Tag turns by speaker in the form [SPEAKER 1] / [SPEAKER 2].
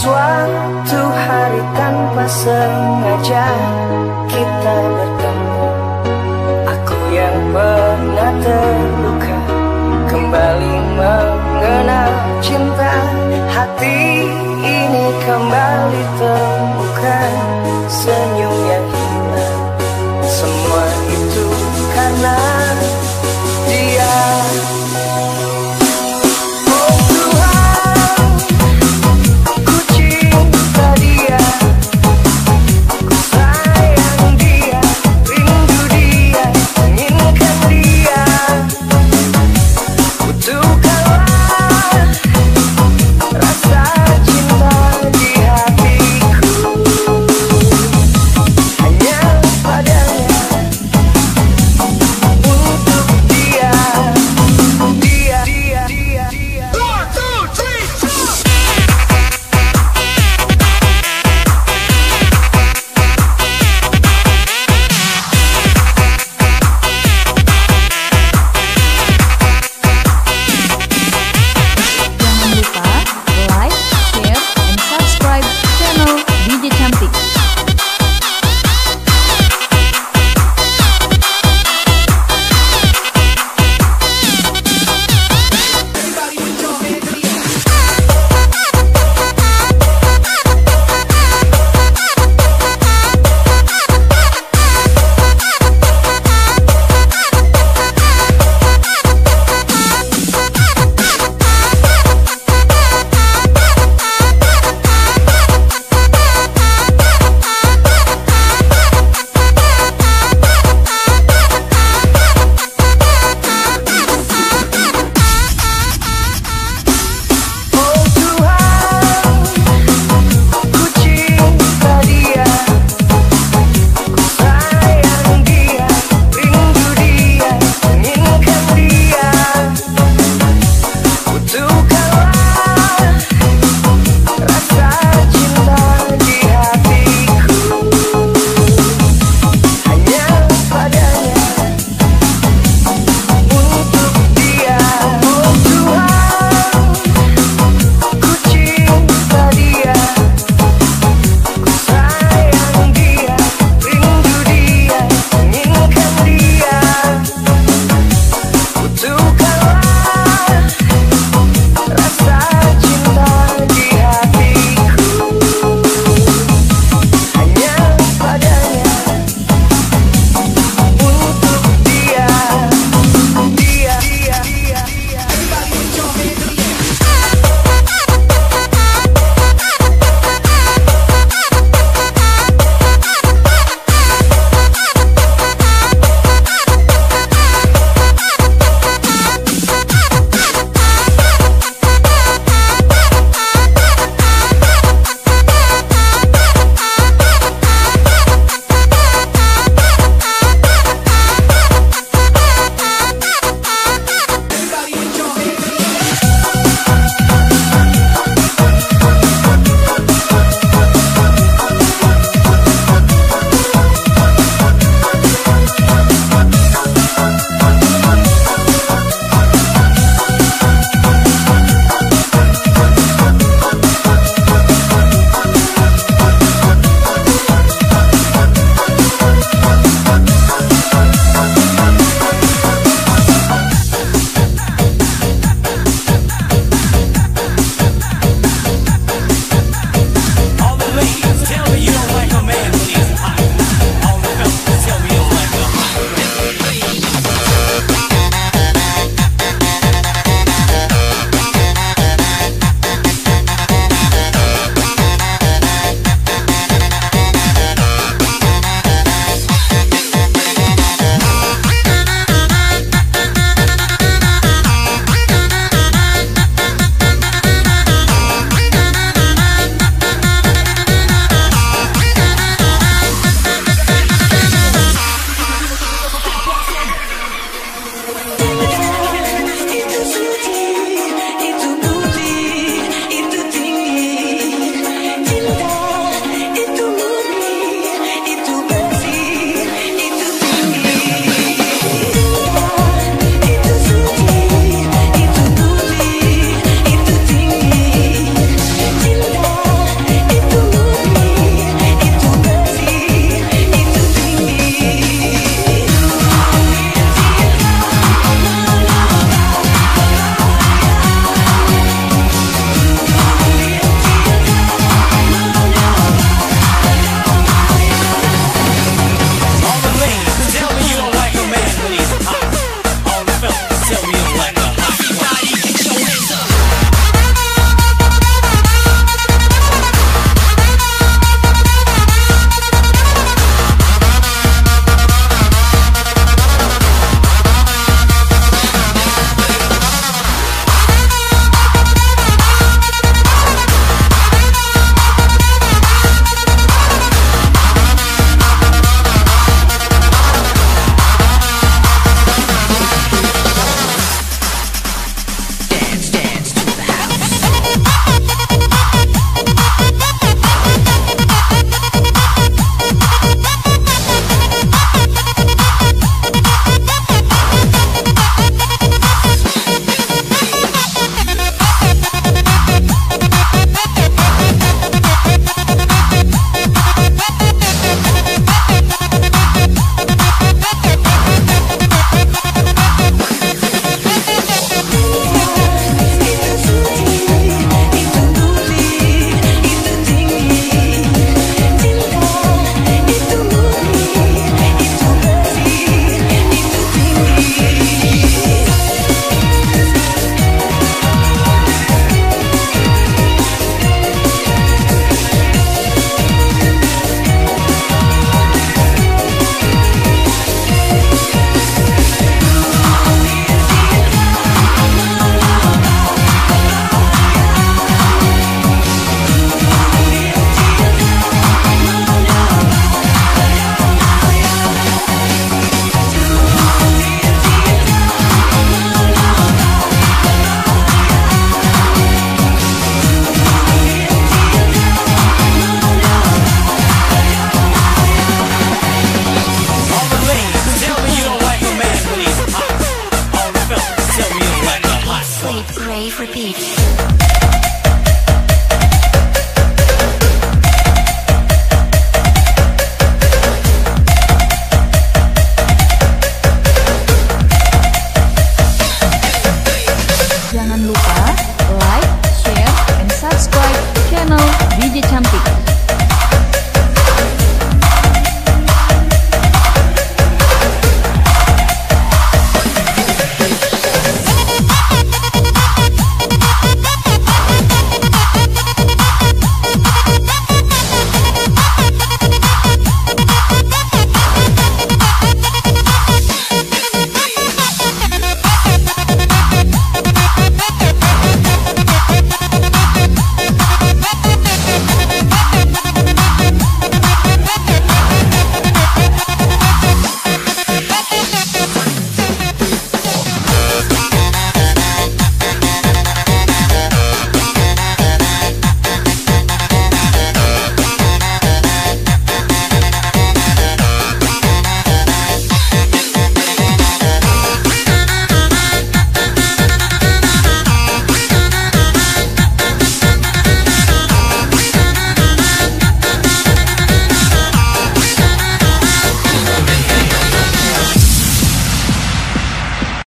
[SPEAKER 1] suatu hari tanpa sengaja kita bertemu. Aku yang pernah terluka Kembali mengenal cinta. Hati ini kembali temukan Senyum yang hilang. Semua itu karena